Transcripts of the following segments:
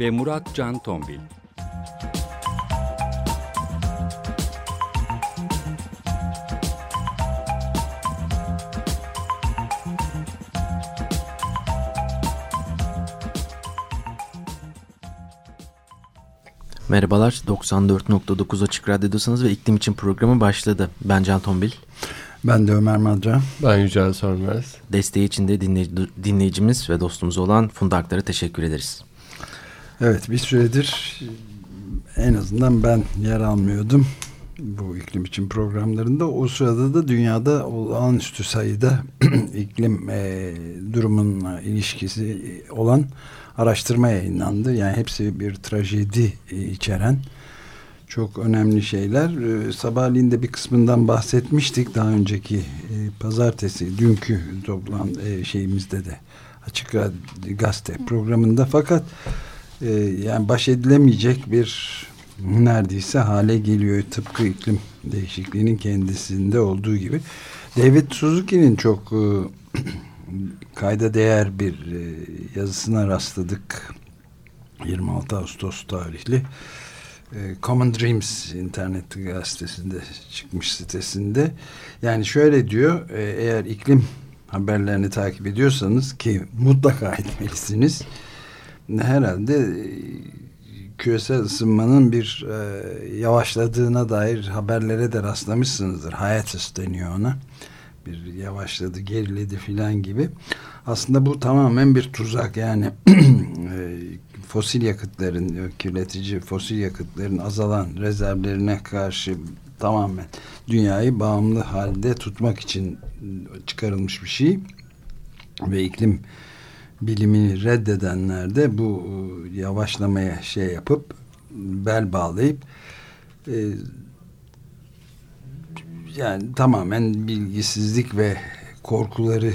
ve Murat Can Tombil. Merhabalar, 94.9 Açık Radyo'dasınız ve iklim için programı başladı. Ben Can Tombil. Ben de Ömer Madra. Ben Yücel Sönmez. Desteği için de dinley dinleyicimiz ve dostumuz olan Funda Aktar'a teşekkür ederiz. Evet, bir süredir en azından ben yer almıyordum bu iklim için programlarında. O sırada da dünyada olağanüstü sayıda iklim e, durumunla ilişkisi olan araştırma yayınlandı. Yani hepsi bir trajedi e, içeren çok önemli şeyler. E, sabahleyin de bir kısmından bahsetmiştik daha önceki e, pazartesi dünkü toplam e, şeyimizde de açık gazete programında fakat e, yani baş edilemeyecek bir neredeyse hale geliyor tıpkı iklim değişikliğinin kendisinde olduğu gibi. David Suzuki'nin çok e, kayda değer bir e, yazısına rastladık. 26 Ağustos tarihli. E, Common Dreams internet gazetesinde çıkmış sitesinde. Yani şöyle diyor, eğer iklim haberlerini takip ediyorsanız ki mutlaka etmelisiniz. Herhalde küresel ısınmanın bir yavaşladığına dair haberlere de rastlamışsınızdır. Hiatus deniyor ona bir yavaşladı, geriledi filan gibi. Aslında bu tamamen bir tuzak yani e, fosil yakıtların, kirletici fosil yakıtların azalan rezervlerine karşı tamamen dünyayı bağımlı halde tutmak için çıkarılmış bir şey ve iklim bilimini reddedenler de bu e, yavaşlamaya şey yapıp bel bağlayıp e, yani tamamen bilgisizlik ve korkuları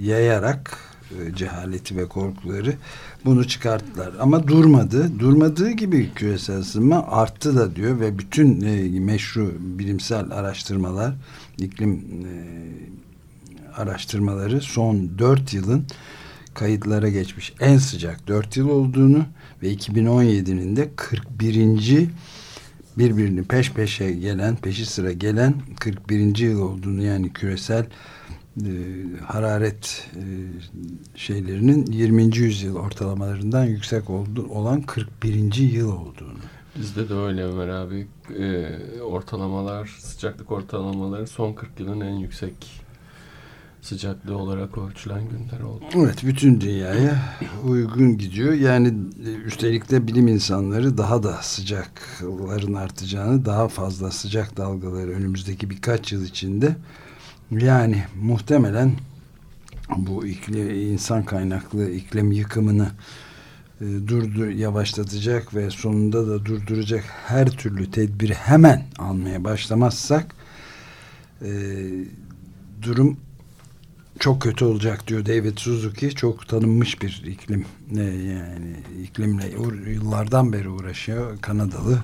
yayarak e, cehaleti ve korkuları bunu çıkarttılar. Ama durmadı. Durmadığı gibi küresel ısınma arttı da diyor ve bütün e, meşru bilimsel araştırmalar, iklim e, araştırmaları son dört yılın kayıtlara geçmiş en sıcak dört yıl olduğunu ve 2017'nin de 41 birbirini peş peşe gelen, peşi sıra gelen 41. yıl olduğunu yani küresel e, hararet e, şeylerinin 20. yüzyıl ortalamalarından yüksek oldu, olan 41. yıl olduğunu. Bizde de öyle Ömer abi. E, ortalamalar, sıcaklık ortalamaları son 40 yılın en yüksek sıcaklığı olarak ölçülen günler oldu. Evet bütün dünyaya uygun gidiyor. Yani e, üstelik de bilim insanları daha da sıcakların artacağını daha fazla sıcak dalgaları önümüzdeki birkaç yıl içinde yani muhtemelen bu iklim, insan kaynaklı iklim yıkımını e, durdur, yavaşlatacak ve sonunda da durduracak her türlü tedbiri hemen almaya başlamazsak e, durum çok kötü olacak diyor David Suzuki. Çok tanınmış bir iklim yani iklimle yıllardan beri uğraşıyor. Kanadalı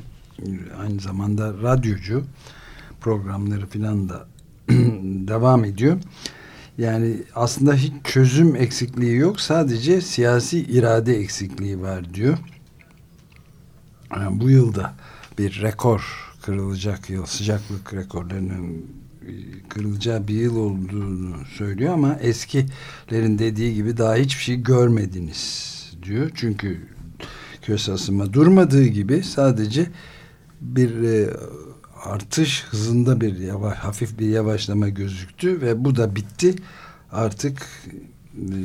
aynı zamanda radyocu programları filan da devam ediyor. Yani aslında hiç çözüm eksikliği yok. Sadece siyasi irade eksikliği var diyor. Yani bu yılda bir rekor kırılacak yıl sıcaklık rekorlarının kırılacağı bir yıl olduğunu söylüyor ama eskilerin dediği gibi daha hiçbir şey görmediniz diyor. Çünkü küresel ısınma durmadığı gibi sadece bir e, artış hızında bir yavaş, hafif bir yavaşlama gözüktü ve bu da bitti. Artık e,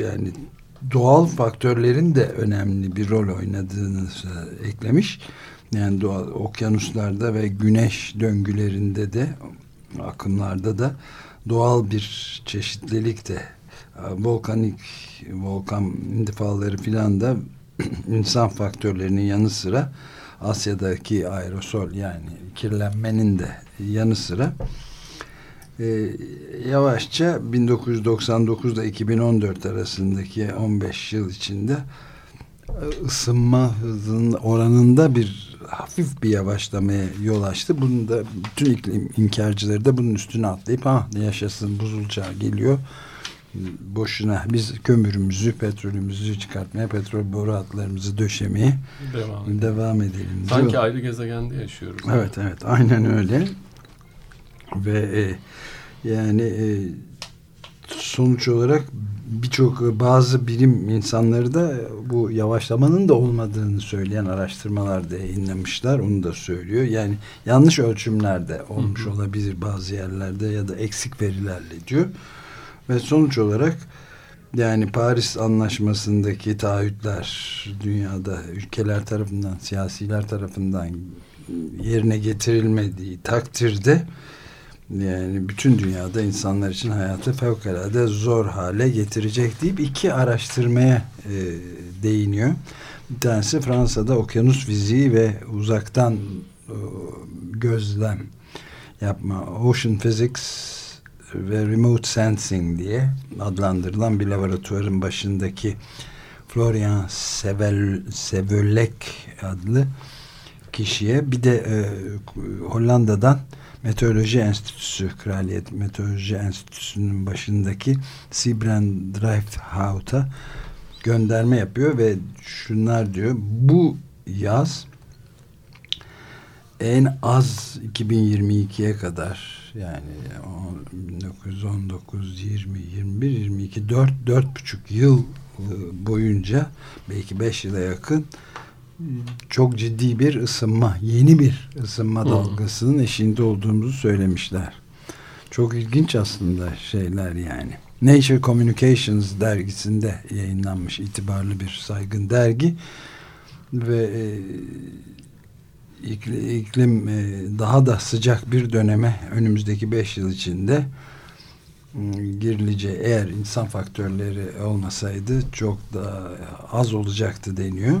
yani doğal faktörlerin de önemli bir rol oynadığını eklemiş. Yani doğal okyanuslarda ve güneş döngülerinde de akımlarda da doğal bir çeşitlilik de volkanik volkan indifaları filan da insan faktörlerinin yanı sıra Asya'daki aerosol yani kirlenmenin de yanı sıra. E, yavaşça 1999 ile 2014 arasındaki 15 yıl içinde e, ısınma hızının oranında bir hafif bir yavaşlamaya yol açtı. Bunu da bütün iklim inkarcıları da bunun üstüne atlayıp ha yaşasın buzul geliyor. Boşuna biz kömürümüzü, petrolümüzü çıkartmaya, petrol boru hatlarımızı döşemeye devam, devam edelim. Sanki diyor. ayrı gezegende yaşıyoruz. Evet, evet. Aynen öyle. Ve e, yani e, sonuç olarak birçok e, bazı bilim insanları da bu yavaşlamanın da olmadığını söyleyen araştırmalar da yayınlamışlar. Onu da söylüyor. Yani yanlış ölçümlerde olmuş hı hı. olabilir bazı yerlerde ya da eksik verilerle diyor. Ve sonuç olarak yani Paris Anlaşması'ndaki taahhütler dünyada ülkeler tarafından, siyasiler tarafından yerine getirilmediği takdirde yani bütün dünyada insanlar için hayatı fevkalade zor hale getirecek deyip iki araştırmaya e, değiniyor. Bir tanesi Fransa'da okyanus fiziği ve uzaktan e, gözlem yapma Ocean Physics ve Remote Sensing diye adlandırılan bir laboratuvarın başındaki Florian Sevel, adlı kişiye bir de e, Hollanda'dan Meteoroloji Enstitüsü, Kraliyet Meteoroloji Enstitüsü'nün başındaki Sibren Dreifhout'a gönderme yapıyor ve şunlar diyor. Bu yaz en az 2022'ye kadar yani 1919, 20, 21, 22, 4, 4,5 yıl boyunca belki 5 yıla yakın çok ciddi bir ısınma, yeni bir ısınma dalgasının eşiğinde olduğumuzu söylemişler. Çok ilginç aslında şeyler yani. Nature Communications dergisinde yayınlanmış itibarlı bir saygın dergi ve e, iklim e, daha da sıcak bir döneme önümüzdeki beş yıl içinde Girileceği eğer insan faktörleri olmasaydı çok da az olacaktı deniyor.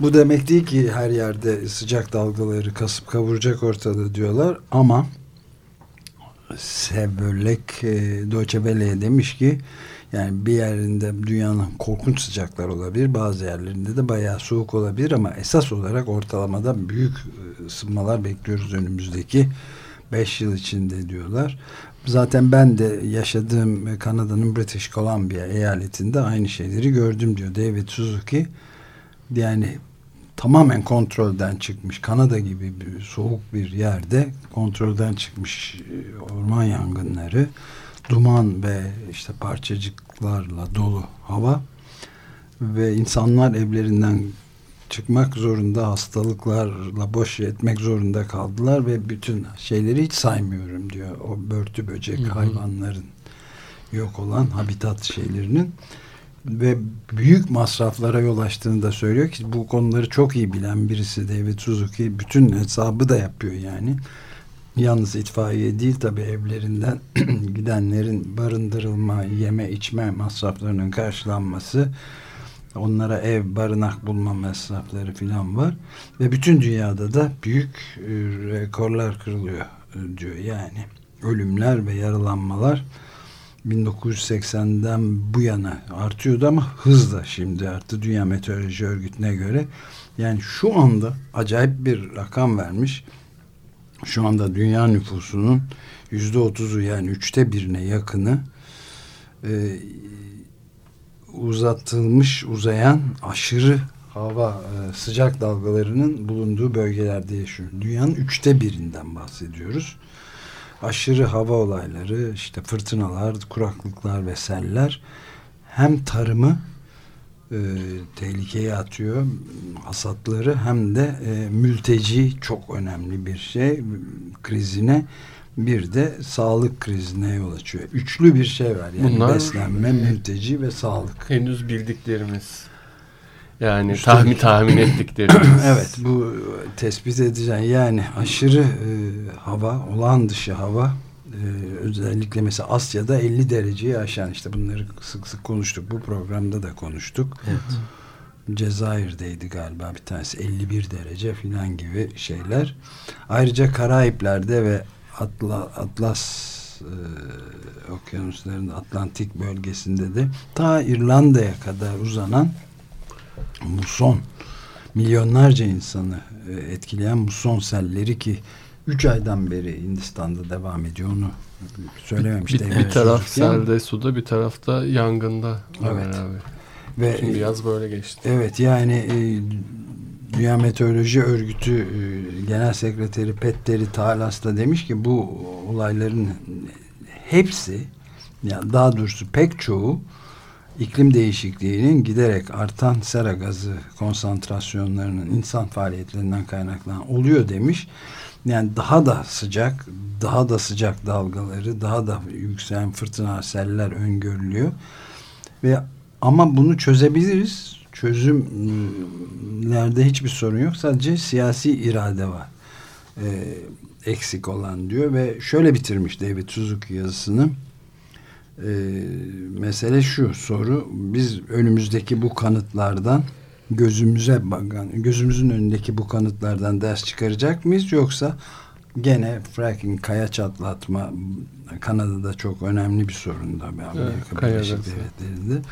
Bu demek değil ki her yerde sıcak dalgaları kasıp kavuracak ortada diyorlar ama Seböllek e, demiş ki yani bir yerinde dünyanın korkunç sıcaklar olabilir. Bazı yerlerinde de bayağı soğuk olabilir ama esas olarak ortalamada büyük e, ısınmalar bekliyoruz önümüzdeki 5 yıl içinde diyorlar. Zaten ben de yaşadığım Kanada'nın British Columbia eyaletinde aynı şeyleri gördüm diyor David Suzuki. Yani tamamen kontrolden çıkmış Kanada gibi bir soğuk bir yerde kontrolden çıkmış e, orman yangınları duman ve işte parçacıklarla dolu hava ve insanlar evlerinden çıkmak zorunda hastalıklarla boş etmek zorunda kaldılar ve bütün şeyleri hiç saymıyorum diyor o börtü böcek hı hı. hayvanların yok olan habitat şeylerinin ve büyük masraflara yol açtığını da söylüyor ki bu konuları çok iyi bilen birisi David Suzuki bütün hesabı da yapıyor yani yalnız itfaiye değil tabi evlerinden gidenlerin barındırılma yeme içme masraflarının karşılanması Onlara ev, barınak bulma masrafları filan var. Ve bütün dünyada da büyük e, rekorlar kırılıyor e, diyor yani. Ölümler ve yaralanmalar 1980'den bu yana artıyordu ama hızla şimdi arttı Dünya Meteoroloji Örgütü'ne göre. Yani şu anda acayip bir rakam vermiş. Şu anda dünya nüfusunun yüzde otuzu yani üçte birine yakını e, uzatılmış uzayan aşırı hava e, sıcak dalgalarının bulunduğu bölgelerde yaşıyor. Dünyanın üçte birinden bahsediyoruz. Aşırı hava olayları, işte fırtınalar, kuraklıklar ve seller hem tarımı e, tehlikeye atıyor, hasatları hem de e, mülteci çok önemli bir şey krizine bir de sağlık krizine yol açıyor. Üçlü bir şey var. Yani Bunlar, beslenme, mülteci ve sağlık. Henüz bildiklerimiz. Yani işte, tahmin tahmin ettiklerimiz. evet bu tespit edeceğim. Yani aşırı e, hava, olağan dışı hava e, özellikle mesela Asya'da 50 dereceyi aşan işte bunları sık sık konuştuk. Bu programda da konuştuk. Evet. Cezayir'deydi galiba bir tanesi 51 derece filan gibi şeyler. Ayrıca Karayipler'de ve Atla, Atlas e, okyanusların Atlantik bölgesinde de ta İrlanda'ya kadar uzanan muson milyonlarca insanı e, etkileyen muson selleri ki 3 aydan beri Hindistan'da devam ediyor onu söylememiş. Bir, David bir taraf selde suda bir tarafta yangında Evet. abi. ve Şimdi yaz böyle geçti. Evet yani e, Dünya Meteoroloji Örgütü e, Genel Sekreteri Petteri Talas da demiş ki bu olayların hepsi ya daha doğrusu pek çoğu iklim değişikliğinin giderek artan sera gazı konsantrasyonlarının insan faaliyetlerinden kaynaklanan oluyor demiş. Yani daha da sıcak, daha da sıcak dalgaları, daha da yükselen fırtına seller öngörülüyor. Ve ama bunu çözebiliriz. Çözümlerde hiçbir sorun yok. Sadece siyasi irade var. Ee, eksik olan diyor ve şöyle bitirmiş David Suzuki yazısını. Ee, mesele şu soru biz önümüzdeki bu kanıtlardan gözümüze bakan gözümüzün önündeki bu kanıtlardan ders çıkaracak mıyız yoksa gene fracking kaya çatlatma Kanada'da çok önemli bir sorun da Amerika Evet, Birleşik. Devletleri'nde.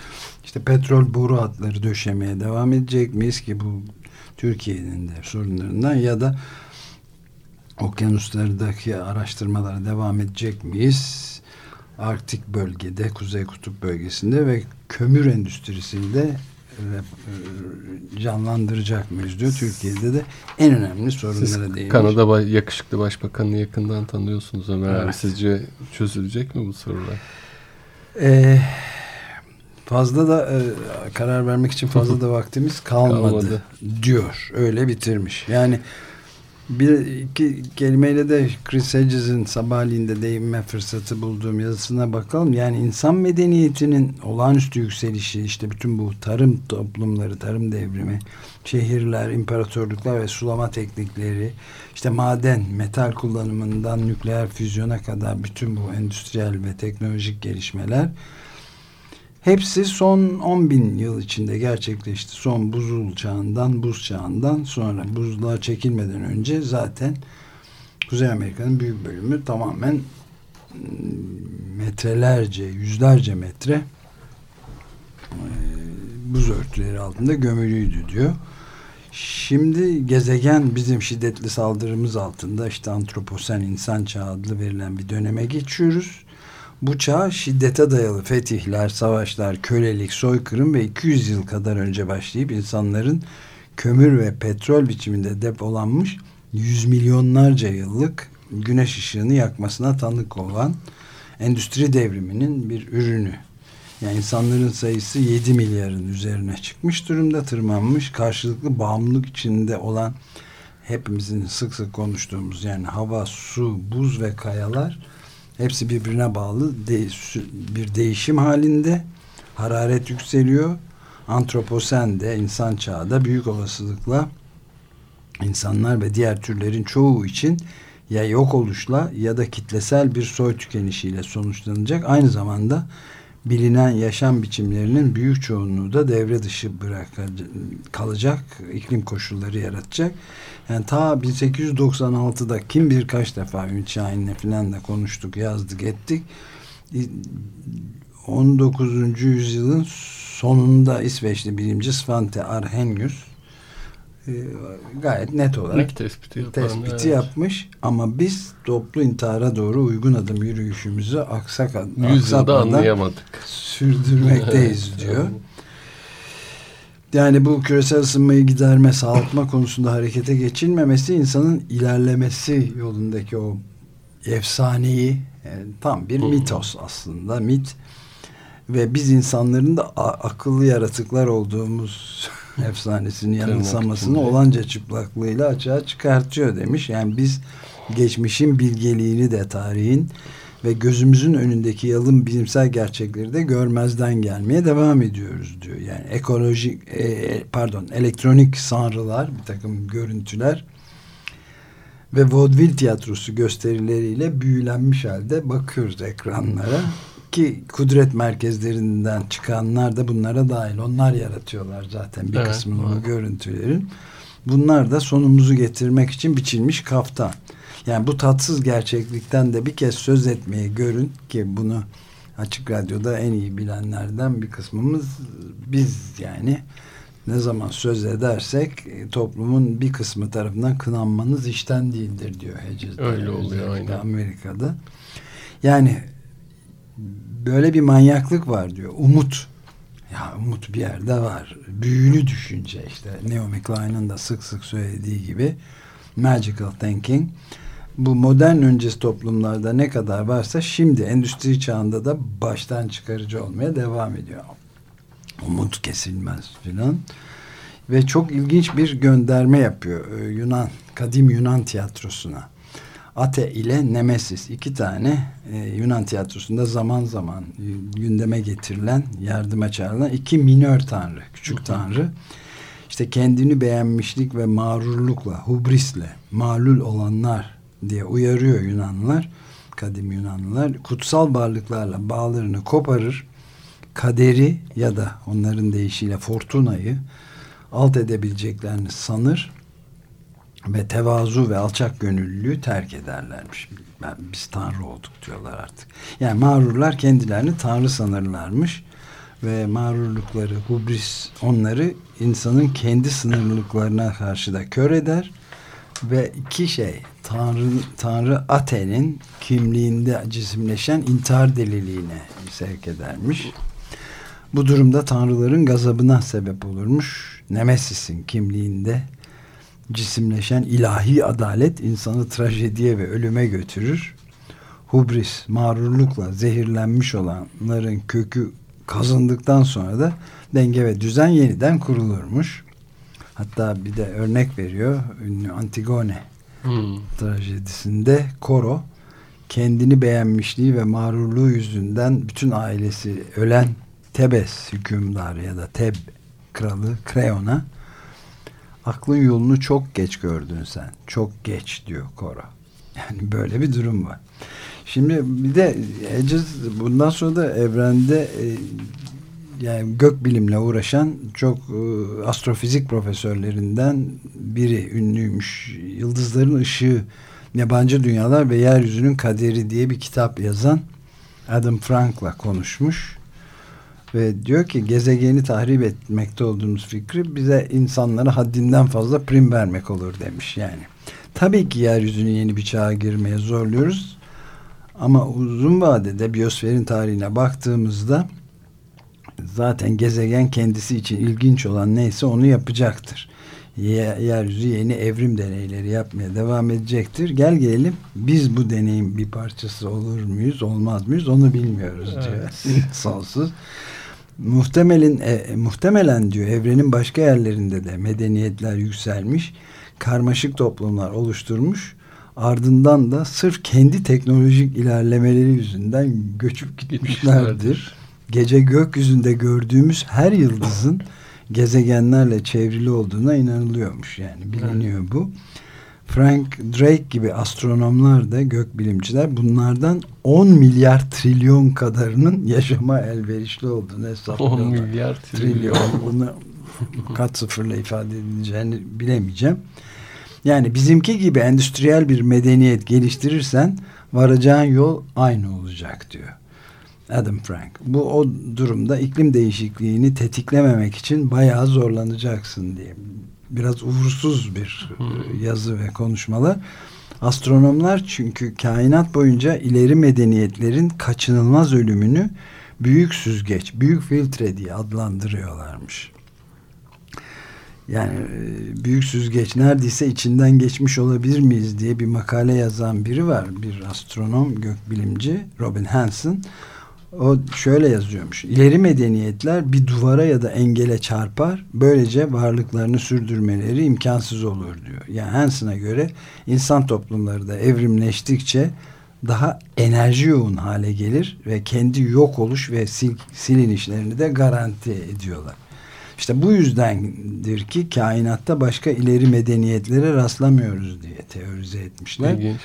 İşte petrol boru hatları döşemeye devam edecek miyiz ki bu Türkiye'nin de sorunlarından ya da okyanuslardaki araştırmalara devam edecek miyiz? Arktik bölgede, Kuzey Kutup bölgesinde ve kömür endüstrisinde canlandıracak mıyız diyor. Türkiye'de de en önemli sorunlara değinmiş. Kanada yakışıklı başbakanını yakından tanıyorsunuz Ömer abi. Evet. Sizce çözülecek mi bu sorular? Ee, fazla da e, karar vermek için fazla da vaktimiz kalmadı, Kalmadı. diyor. Öyle bitirmiş. Yani bir iki kelimeyle de Chris Hedges'in sabahleyin de değinme fırsatı bulduğum yazısına bakalım. Yani insan medeniyetinin olağanüstü yükselişi işte bütün bu tarım toplumları, tarım devrimi, şehirler, imparatorluklar ve sulama teknikleri, işte maden, metal kullanımından nükleer füzyona kadar bütün bu endüstriyel ve teknolojik gelişmeler hepsi son 10 bin yıl içinde gerçekleşti. Son buzul çağından, buz çağından sonra buzluğa çekilmeden önce zaten Kuzey Amerika'nın büyük bölümü tamamen mm, metrelerce, yüzlerce metre e, buz örtüleri altında gömülüydü diyor. Şimdi gezegen bizim şiddetli saldırımız altında işte antroposen insan çağı adlı verilen bir döneme geçiyoruz. Bu çağ şiddete dayalı fetihler, savaşlar, kölelik, soykırım ve 200 yıl kadar önce başlayıp insanların kömür ve petrol biçiminde depolanmış yüz milyonlarca yıllık güneş ışığını yakmasına tanık olan endüstri devriminin bir ürünü. Yani insanların sayısı 7 milyarın üzerine çıkmış durumda tırmanmış. Karşılıklı bağımlılık içinde olan hepimizin sık sık konuştuğumuz yani hava, su, buz ve kayalar hepsi birbirine bağlı de, bir değişim halinde. Hararet yükseliyor. Antroposen de insan çağda büyük olasılıkla insanlar ve diğer türlerin çoğu için ya yok oluşla ya da kitlesel bir soy tükenişiyle sonuçlanacak. Aynı zamanda bilinen yaşam biçimlerinin büyük çoğunluğu da devre dışı bırakacak, kalacak, iklim koşulları yaratacak. Yani ta 1896'da kim birkaç defa Ümit Şahin'le falan da konuştuk, yazdık, ettik. 19. yüzyılın sonunda İsveçli bilimci Svante Arrhenius e, gayet net olarak İlk tespiti yapan. tespiti evet. yapmış ama biz toplu intihara doğru uygun adım yürüyüşümüzü aksak aksatmadan anlayamadık. sürdürmekteyiz diyor. Yani bu küresel ısınmayı giderme, sağaltma konusunda harekete geçilmemesi insanın ilerlemesi yolundaki o efsaneyi yani tam bir mitos aslında mit. Ve biz insanların da akıllı yaratıklar olduğumuz efsanesini yanılsamasını olanca çıplaklığıyla açığa çıkartıyor demiş. Yani biz geçmişin bilgeliğini de tarihin ve gözümüzün önündeki yalın bilimsel gerçekleri de görmezden gelmeye devam ediyoruz diyor. Yani ekolojik e, pardon elektronik sanrılar bir takım görüntüler ve vaudeville tiyatrosu gösterileriyle büyülenmiş halde bakıyoruz ekranlara. ki kudret merkezlerinden çıkanlar da bunlara dahil. Onlar yaratıyorlar zaten bir Evet, kısmını bu evet. görüntülerin. Bunlar da sonumuzu getirmek için biçilmiş kaftan. Yani bu tatsız gerçeklikten de bir kez söz etmeyi görün ki bunu Açık Radyo'da en iyi bilenlerden bir kısmımız biz yani ne zaman söz edersek e, toplumun bir kısmı tarafından kınanmanız işten değildir diyor Hedges. Öyle oluyor, aynen. Amerika'da. Yani böyle bir manyaklık var diyor. Umut. Ya umut bir yerde var. Büyülü düşünce işte. Naomi Klein'ın da sık sık söylediği gibi magical thinking. Bu modern öncesi toplumlarda ne kadar varsa şimdi endüstri çağında da baştan çıkarıcı olmaya devam ediyor. Umut kesilmez filan. Ve çok ilginç bir gönderme yapıyor e, Yunan, kadim Yunan tiyatrosuna. Ate ile Nemesis iki tane e, Yunan tiyatrosunda zaman zaman e, gündeme getirilen, yardıma çağrılan iki minör tanrı, küçük tanrı. İşte kendini beğenmişlik ve mağrurlukla, hubrisle, malul olanlar diye uyarıyor Yunanlılar, kadim Yunanlılar. Kutsal varlıklarla bağlarını koparır, kaderi ya da onların deyişiyle fortunayı alt edebileceklerini sanır ve tevazu ve alçak gönüllülüğü terk ederlermiş. Ben, biz tanrı olduk diyorlar artık. Yani mağrurlar kendilerini tanrı sanırlarmış ve mağrurlukları, hubris onları insanın kendi sınırlılıklarına karşı da kör eder ve iki şey Tanrı, Tanrı Ate'nin kimliğinde cisimleşen intihar deliliğine sevk edermiş. Bu durumda tanrıların gazabına sebep olurmuş. Nemesis'in kimliğinde cisimleşen ilahi adalet insanı trajediye ve ölüme götürür. Hubris, mağrurlukla zehirlenmiş olanların kökü kazındıktan sonra da denge ve düzen yeniden kurulurmuş. Hatta bir de örnek veriyor. Ünlü Antigone Hmm. trajedisinde Koro kendini beğenmişliği ve mağrurluğu yüzünden bütün ailesi ölen Tebes hükümdarı ya da Teb kralı Kreon'a aklın yolunu çok geç gördün sen. Çok geç diyor Koro. Yani böyle bir durum var. Şimdi bir de Hedges bundan sonra da evrende e, yani gök bilimle uğraşan çok e, astrofizik profesörlerinden biri ünlüymüş. Yıldızların ışığı, yabancı dünyalar ve yeryüzünün kaderi diye bir kitap yazan Adam Frank'la konuşmuş. Ve diyor ki gezegeni tahrip etmekte olduğumuz fikri bize insanlara haddinden fazla prim vermek olur demiş yani. Tabii ki yeryüzünü yeni bir çağa girmeye zorluyoruz. Ama uzun vadede biyosferin tarihine baktığımızda zaten gezegen kendisi için ilginç olan neyse onu yapacaktır. Ye- Yeryüzü yeni evrim deneyleri yapmaya devam edecektir. Gel gelelim biz bu deneyin bir parçası olur muyuz olmaz mıyız onu bilmiyoruz diyor. Sonsuz. Muhtemelin, e, muhtemelen diyor evrenin başka yerlerinde de medeniyetler yükselmiş, karmaşık toplumlar oluşturmuş. Ardından da sırf kendi teknolojik ilerlemeleri yüzünden göçüp gitmişlerdir. Gece gökyüzünde gördüğümüz her yıldızın gezegenlerle çevrili olduğuna inanılıyormuş yani biliniyor bu. Frank Drake gibi astronomlar da gökbilimciler bunlardan 10 milyar trilyon kadarının yaşama elverişli olduğunu 10 hesaplıyorlar. milyar trilyon. trilyon. Bunu kaç sıfırla ifade edileceğini bilemeyeceğim. Yani bizimki gibi endüstriyel bir medeniyet geliştirirsen varacağın yol aynı olacak diyor. Adam Frank. Bu o durumda iklim değişikliğini tetiklememek için bayağı zorlanacaksın diye. Biraz uğursuz bir e, yazı ve konuşmalar. Astronomlar çünkü kainat boyunca ileri medeniyetlerin kaçınılmaz ölümünü büyük süzgeç, büyük filtre diye adlandırıyorlarmış. Yani e, büyük süzgeç neredeyse içinden geçmiş olabilir miyiz diye bir makale yazan biri var. Bir astronom, gökbilimci Robin Hansen. O şöyle yazıyormuş. İleri medeniyetler bir duvara ya da engele çarpar. Böylece varlıklarını sürdürmeleri imkansız olur diyor. Yani Hansen'a göre insan toplumları da evrimleştikçe daha enerji yoğun hale gelir ve kendi yok oluş ve sil, silinişlerini de garanti ediyorlar. İşte bu yüzdendir ki kainatta başka ileri medeniyetlere rastlamıyoruz diye teorize etmişler. İlginçmiş.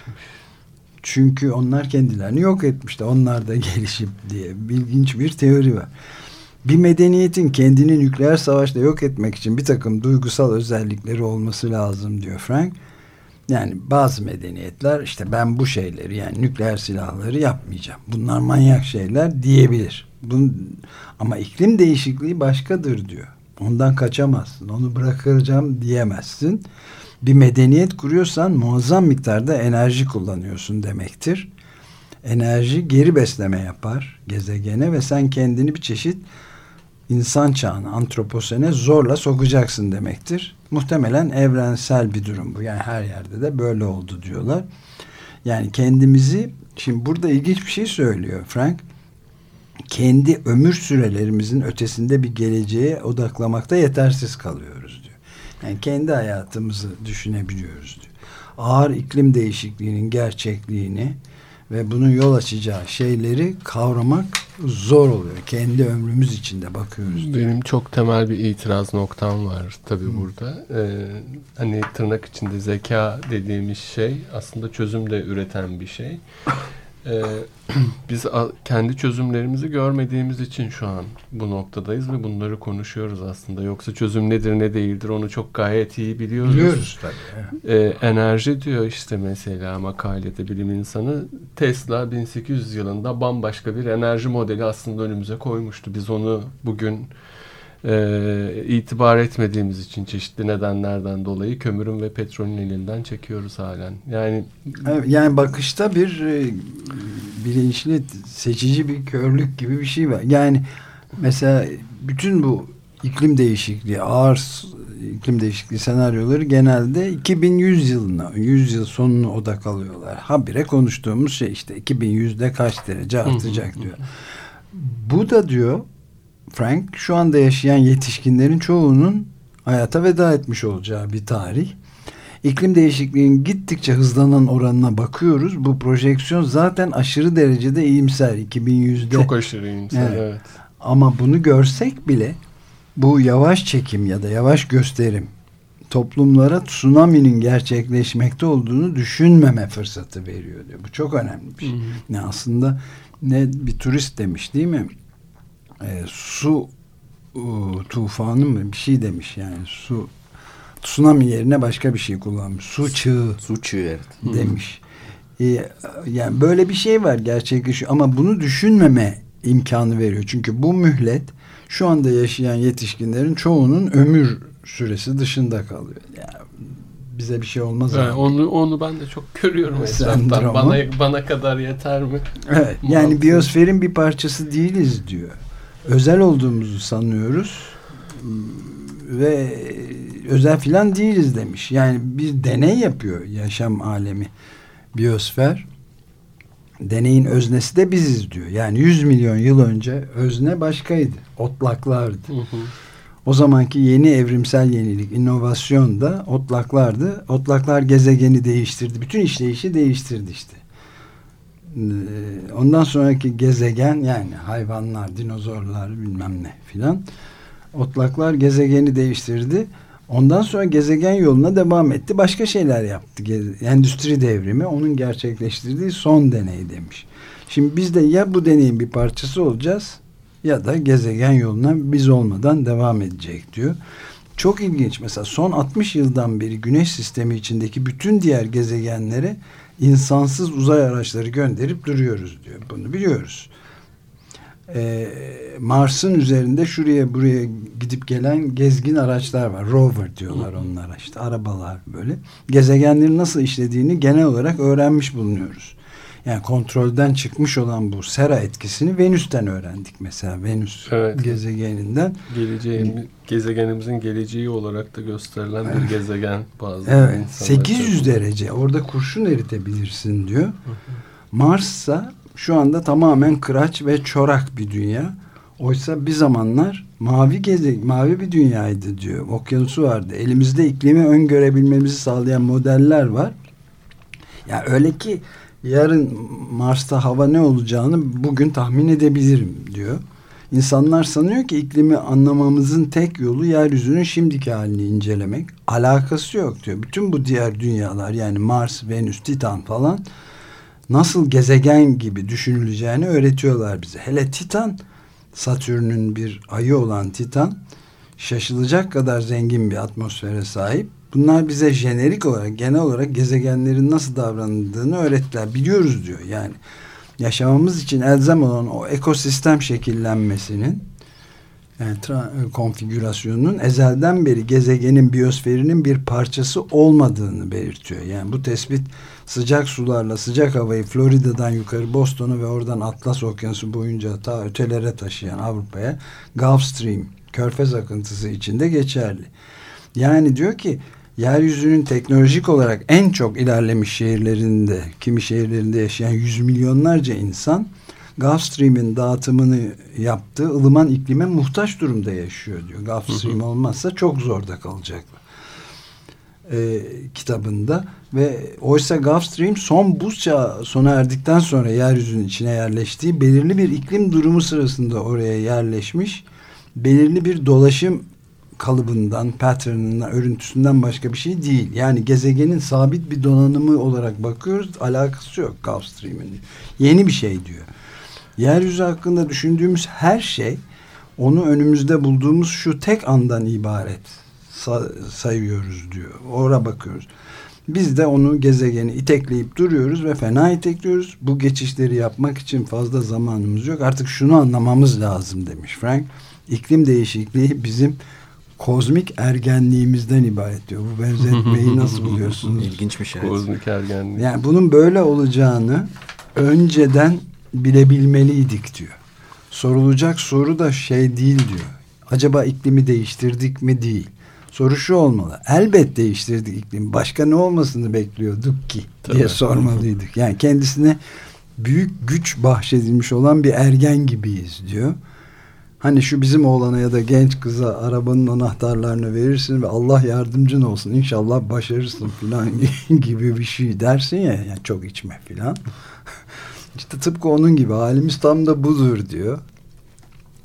Çünkü onlar kendilerini yok etmişti. Onlar da gelişip diye bilginç bir teori var. Bir medeniyetin kendini nükleer savaşta yok etmek için bir takım duygusal özellikleri olması lazım diyor Frank. Yani bazı medeniyetler işte ben bu şeyleri yani nükleer silahları yapmayacağım. Bunlar manyak şeyler diyebilir. Bun, ama iklim değişikliği başkadır diyor. Ondan kaçamazsın. Onu bırakacağım diyemezsin. Bir medeniyet kuruyorsan muazzam miktarda enerji kullanıyorsun demektir. Enerji geri besleme yapar gezegene ve sen kendini bir çeşit insan çağına, antroposene zorla sokacaksın demektir. Muhtemelen evrensel bir durum bu. Yani her yerde de böyle oldu diyorlar. Yani kendimizi, şimdi burada ilginç bir şey söylüyor Frank. Kendi ömür sürelerimizin ötesinde bir geleceğe odaklamakta yetersiz kalıyoruz. Yani kendi hayatımızı düşünebiliyoruz diyor. Ağır iklim değişikliğinin gerçekliğini, ve bunun yol açacağı şeyleri kavramak zor oluyor. Kendi ömrümüz içinde bakıyoruz. Benim çok temel bir itiraz noktam var tabii Hı. burada. Ee, hani tırnak içinde zeka dediğimiz şey aslında çözüm de üreten bir şey. Ee, biz kendi çözümlerimizi görmediğimiz için şu an bu noktadayız ve bunları konuşuyoruz aslında. Yoksa çözüm nedir ne değildir onu çok gayet iyi biliyoruz. Biliyoruz tabii. Ee, enerji diyor işte mesela makalede bilim insanı Tesla 1800 yılında bambaşka bir enerji modeli aslında önümüze koymuştu. Biz onu bugün e, itibar etmediğimiz için çeşitli nedenlerden dolayı kömürün ve petrolün elinden çekiyoruz halen. Yani yani bakışta bir e, bilinçli seçici bir körlük gibi bir şey var. Yani mesela bütün bu iklim değişikliği, ağır iklim değişikliği senaryoları genelde 2100 yılına, 100 yıl sonuna odak alıyorlar. Habire konuştuğumuz şey işte 2100'de kaç derece artacak diyor. Bu da diyor Frank şu anda yaşayan yetişkinlerin çoğunun hayata veda etmiş olacağı bir tarih. İklim değişikliğinin gittikçe hızlanan oranına bakıyoruz. Bu projeksiyon zaten aşırı derecede iyimser 2100'de. Çok aşırı iyimser evet. evet. Ama bunu görsek bile bu yavaş çekim ya da yavaş gösterim toplumlara tsunami'nin gerçekleşmekte olduğunu düşünmeme fırsatı veriyor diyor. Bu çok önemli bir şey. Hı hı. Yani aslında ne bir turist demiş değil mi? E, su e, tufanı mı bir şey demiş yani su tsunami yerine başka bir şey kullanmış. Su çığı. Su çığı evet. Demiş. E, yani böyle bir şey var gerçekleşiyor ama bunu düşünmeme imkanı veriyor. Çünkü bu mühlet şu anda yaşayan yetişkinlerin çoğunun ömür süresi dışında kalıyor. Yani bize bir şey olmaz. Evet, onu onu ben de çok görüyorum etraftan. Bana bana kadar yeter mi? Evet. Yani biyosferin bir parçası değiliz diyor özel olduğumuzu sanıyoruz ve özel filan değiliz demiş. Yani bir deney yapıyor yaşam alemi biyosfer. Deneyin öznesi de biziz diyor. Yani 100 milyon yıl önce özne başkaydı. Otlaklardı. Hı hı. O zamanki yeni evrimsel yenilik, inovasyon da otlaklardı. Otlaklar gezegeni değiştirdi. Bütün işleyişi değiştirdi işte. Ee, ondan sonraki gezegen yani hayvanlar, dinozorlar bilmem ne filan otlaklar gezegeni değiştirdi. Ondan sonra gezegen yoluna devam etti. Başka şeyler yaptı. Endüstri devrimi onun gerçekleştirdiği son deney demiş. Şimdi biz de ya bu deneyin bir parçası olacağız ya da gezegen yoluna biz olmadan devam edecek diyor. Çok ilginç mesela son 60 yıldan beri güneş sistemi içindeki bütün diğer gezegenlere insansız uzay araçları gönderip duruyoruz diyor. Bunu biliyoruz. Ee, Mars'ın üzerinde şuraya buraya gidip gelen gezgin araçlar var. Rover diyorlar onlara işte arabalar böyle. Gezegenlerin nasıl işlediğini genel olarak öğrenmiş bulunuyoruz. Yani kontrolden çıkmış olan bu sera etkisini Venüs'ten öğrendik mesela. Venüs evet. gezegeninden. Geleceğimiz, gezegenimizin geleceği olarak da gösterilen evet. bir gezegen bazı Evet. 800 derece orada kurşun eritebilirsin diyor. Mars'sa şu anda tamamen kıraç ve çorak bir dünya. Oysa bir zamanlar mavi geze mavi bir dünyaydı diyor. Okyanusu vardı. Elimizde iklimi öngörebilmemizi sağlayan modeller var. Ya yani öyle ki yarın Mars'ta hava ne olacağını bugün tahmin edebilirim diyor. İnsanlar sanıyor ki iklimi anlamamızın tek yolu yeryüzünün şimdiki halini incelemek. Alakası yok diyor. Bütün bu diğer dünyalar yani Mars, Venüs, Titan falan nasıl gezegen gibi düşünüleceğini öğretiyorlar bize. Hele Titan, Satürn'ün bir ayı olan Titan şaşılacak kadar zengin bir atmosfere sahip. Bunlar bize jenerik olarak, genel olarak gezegenlerin nasıl davrandığını öğrettiler. Biliyoruz diyor yani. Yaşamamız için elzem olan o ekosistem şekillenmesinin yani konfigürasyonunun ezelden beri gezegenin biyosferinin bir parçası olmadığını belirtiyor. Yani bu tespit sıcak sularla sıcak havayı Florida'dan yukarı Boston'a ve oradan Atlas Okyanusu boyunca ta ötelere taşıyan Avrupa'ya Gulf Stream körfez akıntısı içinde geçerli. Yani diyor ki yeryüzünün teknolojik olarak en çok ilerlemiş şehirlerinde, kimi şehirlerinde yaşayan yüz milyonlarca insan Gulf Stream'in dağıtımını yaptığı ılıman iklime muhtaç durumda yaşıyor diyor. Gulf Stream olmazsa çok zorda kalacaklar. E, kitabında ve oysa Gulf Stream son buz çağı sona erdikten sonra yeryüzünün içine yerleştiği belirli bir iklim durumu sırasında oraya yerleşmiş belirli bir dolaşım kalıbından, pattern'ından, örüntüsünden başka bir şey değil. Yani gezegenin sabit bir donanımı olarak bakıyoruz. Alakası yok Gulf Stream'in. Yeni bir şey diyor. Yeryüzü hakkında düşündüğümüz her şey onu önümüzde bulduğumuz şu tek andan ibaret sayıyoruz diyor. Oraya bakıyoruz. Biz de onu gezegeni itekleyip duruyoruz ve fena itekliyoruz. Bu geçişleri yapmak için fazla zamanımız yok. Artık şunu anlamamız lazım demiş Frank. İklim değişikliği bizim kozmik ergenliğimizden ibaret diyor. Bu benzetmeyi nasıl buluyorsunuz? İlginçmiş evet. Kozmik ergenlik. Yani bunun böyle olacağını önceden bilebilmeliydik diyor. Sorulacak soru da şey değil diyor. Acaba iklimi değiştirdik mi değil. Soru şu olmalı. Elbet değiştirdik iklimi. Başka ne olmasını bekliyorduk ki diye Tabii. sormalıydık. Yani kendisine büyük güç bahşedilmiş olan bir ergen gibiyiz diyor. Hani şu bizim oğlana ya da genç kıza arabanın anahtarlarını verirsin ve Allah yardımcın olsun inşallah başarırsın falan gibi bir şey dersin ya yani çok içme falan. işte tıpkı onun gibi halimiz tam da budur diyor.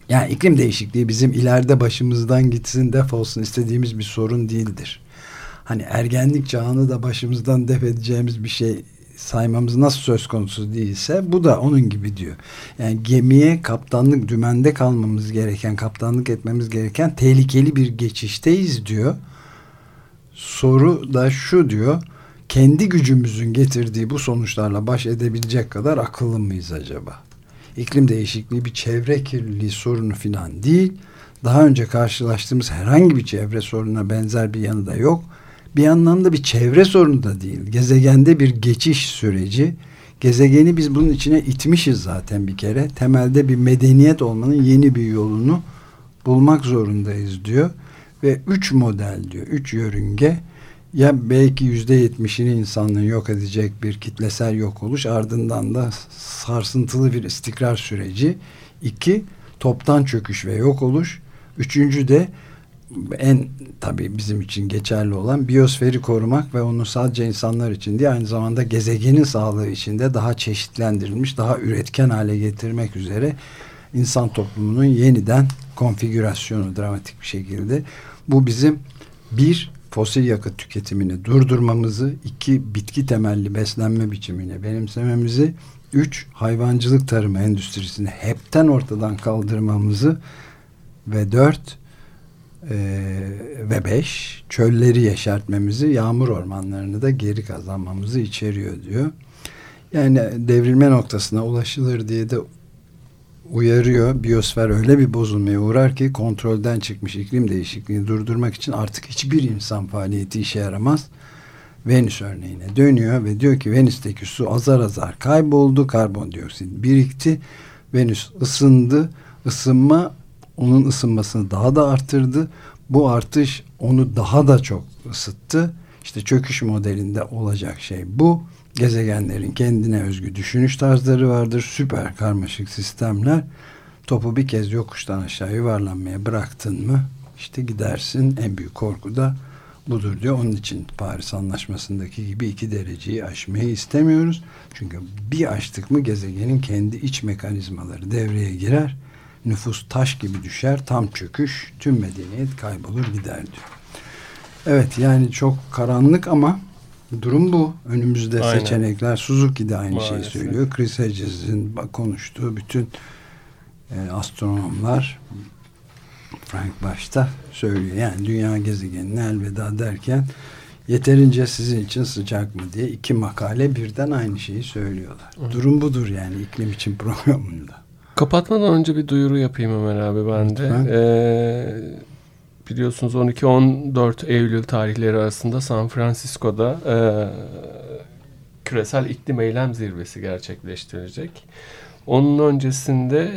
Yani iklim değişikliği bizim ileride başımızdan gitsin defolsun istediğimiz bir sorun değildir. Hani ergenlik çağını da başımızdan def edeceğimiz bir şey saymamız nasıl söz konusu değilse bu da onun gibi diyor. Yani gemiye kaptanlık dümende kalmamız gereken, kaptanlık etmemiz gereken tehlikeli bir geçişteyiz diyor. Soru da şu diyor. Kendi gücümüzün getirdiği bu sonuçlarla baş edebilecek kadar akıllı mıyız acaba? İklim değişikliği bir çevre kirliliği sorunu filan değil. Daha önce karşılaştığımız herhangi bir çevre sorununa benzer bir yanı da yok bir anlamda bir çevre sorunu da değil. Gezegende bir geçiş süreci. Gezegeni biz bunun içine itmişiz zaten bir kere. Temelde bir medeniyet olmanın yeni bir yolunu bulmak zorundayız diyor. Ve üç model diyor. Üç yörünge ya belki yüzde yetmişini insanlığın yok edecek bir kitlesel yok oluş ardından da sarsıntılı bir istikrar süreci. İki toptan çöküş ve yok oluş. Üçüncü de en tabii bizim için geçerli olan biyosferi korumak ve onu sadece insanlar için değil aynı zamanda gezegenin sağlığı için de daha çeşitlendirilmiş, daha üretken hale getirmek üzere insan toplumunun yeniden konfigürasyonu dramatik bir şekilde. Bu bizim bir fosil yakıt tüketimini durdurmamızı, iki bitki temelli beslenme biçimini benimsememizi, üç hayvancılık tarımı endüstrisini hepten ortadan kaldırmamızı ve dört ee, ve beş çölleri yeşertmemizi yağmur ormanlarını da geri kazanmamızı içeriyor diyor. Yani devrilme noktasına ulaşılır diye de uyarıyor. Biyosfer öyle bir bozulmaya uğrar ki kontrolden çıkmış iklim değişikliğini durdurmak için artık hiçbir insan faaliyeti işe yaramaz. Venüs örneğine dönüyor ve diyor ki Venüs'teki su azar azar kayboldu, karbondioksit birikti. Venüs ısındı. Isınma onun ısınmasını daha da arttırdı. Bu artış onu daha da çok ısıttı. İşte çöküş modelinde olacak şey bu. Gezegenlerin kendine özgü düşünüş tarzları vardır. Süper karmaşık sistemler. Topu bir kez yokuştan aşağı yuvarlanmaya bıraktın mı işte gidersin. En büyük korku da budur diyor. Onun için Paris Anlaşması'ndaki gibi iki dereceyi aşmayı istemiyoruz. Çünkü bir açtık mı gezegenin kendi iç mekanizmaları devreye girer nüfus taş gibi düşer, tam çöküş, tüm medeniyet kaybolur gider diyor. Evet yani çok karanlık ama Durum bu. Önümüzde Aynen. seçenekler. Suzuki de aynı Maalesef. şeyi söylüyor. Chris Hedges'in konuştuğu bütün e, astronomlar Frank başta söylüyor. Yani dünya gezegenine elveda derken yeterince sizin için sıcak mı diye iki makale birden aynı şeyi söylüyorlar. Durum budur yani iklim için programında. Kapatmadan önce bir duyuru yapayım Ömer abi ben de. Lütfen. Ee, biliyorsunuz 12-14 Eylül tarihleri arasında San Francisco'da e, küresel iklim eylem zirvesi gerçekleştirilecek. Onun öncesinde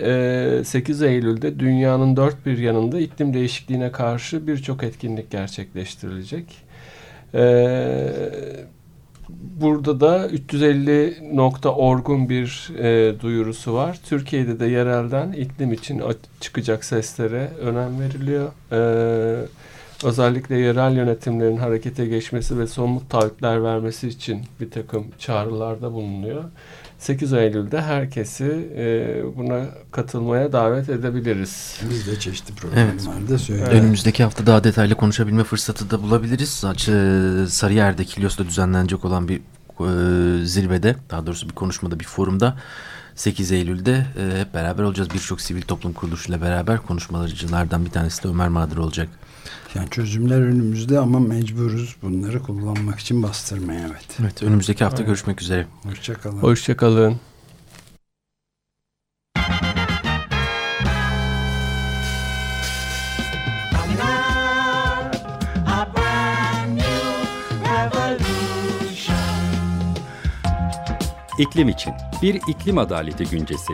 e, 8 Eylül'de dünyanın dört bir yanında iklim değişikliğine karşı birçok etkinlik gerçekleştirilecek. Burada da 350.org'un bir e, duyurusu var. Türkiye'de de yerelden iklim için çıkacak seslere önem veriliyor. E, özellikle yerel yönetimlerin harekete geçmesi ve somut taahhütler vermesi için bir takım çağrılarda bulunuyor. 8 Eylül'de herkesi e, buna katılmaya davet edebiliriz. Biz de çeşitli programlarda söylüyoruz. Önümüzdeki hafta daha detaylı konuşabilme fırsatı da bulabiliriz. Açı- Sarıyer'de Kilyos'ta düzenlenecek olan bir e, zirvede, daha doğrusu bir konuşmada, bir forumda 8 Eylül'de e, hep beraber olacağız. Birçok sivil toplum kuruluşuyla beraber konuşmacılardan bir tanesi de Ömer Madır olacak. Yani çözümler önümüzde ama mecburuz bunları kullanmak için bastırmaya evet. Evet, önümüzdeki hafta Evet. görüşmek üzere. Hoşçakalın. Hoşçakalın. İklim için bir iklim adaleti güncesi.